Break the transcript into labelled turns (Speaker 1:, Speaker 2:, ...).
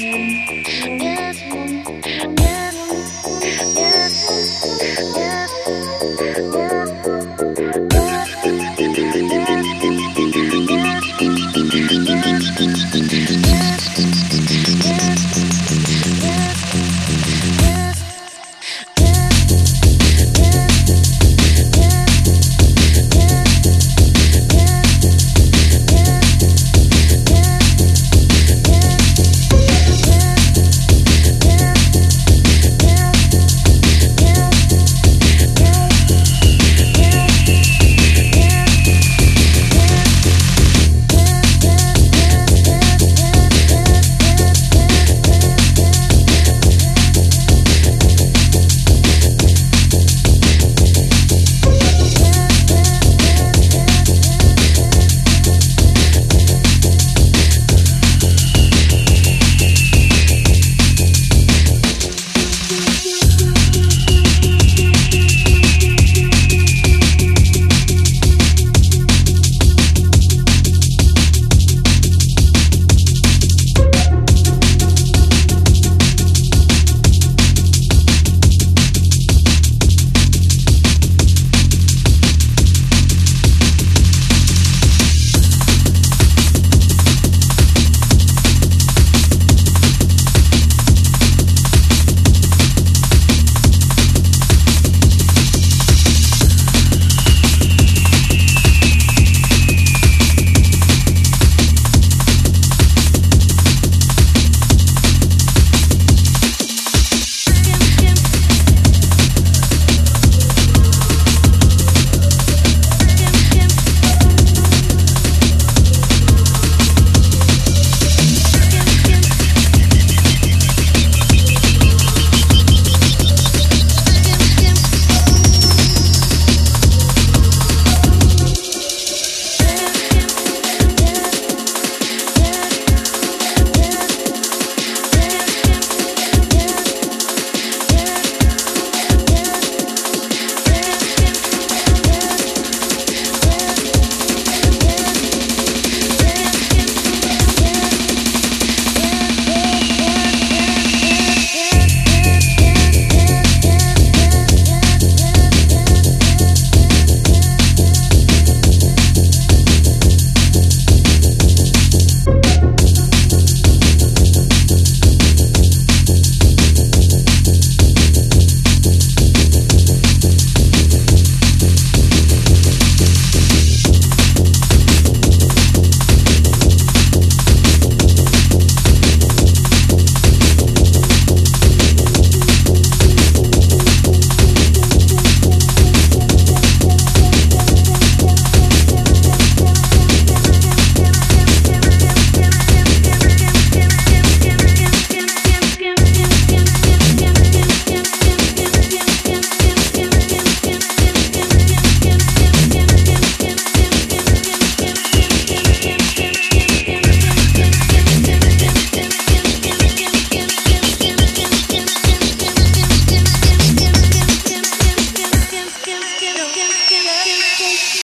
Speaker 1: Yes.